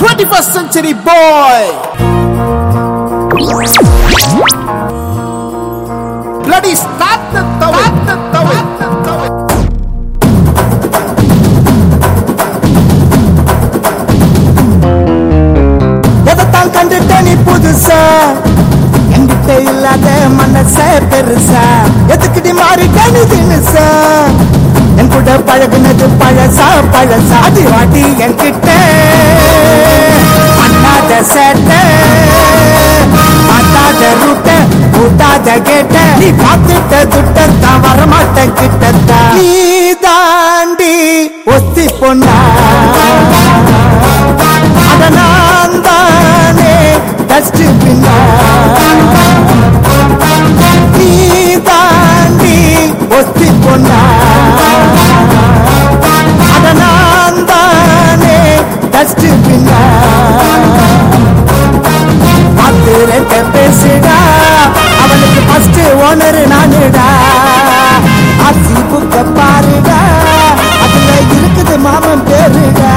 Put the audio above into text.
21st century boy. Bloody start the towel. Start the towel. எதைத்தான் கண்டுட்ட நீ புதுசா என்கிட்ட இல்லாத மனச பெருசா எதுக்குடி மாறிட்ட நீ தினுசா என் கூட பழகுனது பழசா பழசா அடி வாட்டி என்கிட்ட பண்ணாத சேட்ட ரூட்ட கூட்டாத கேட்ட. நீ பார்த்துட்ட துட்டத்தான் வரமாட்ட கிட்டத்தான் நீ தாண்டி ஒத்தி பொண்ணா ஓனர் நானுடா. ஆர்சி புக்க பாருடா. அதுல இருக்குது மாமன் பேருடா.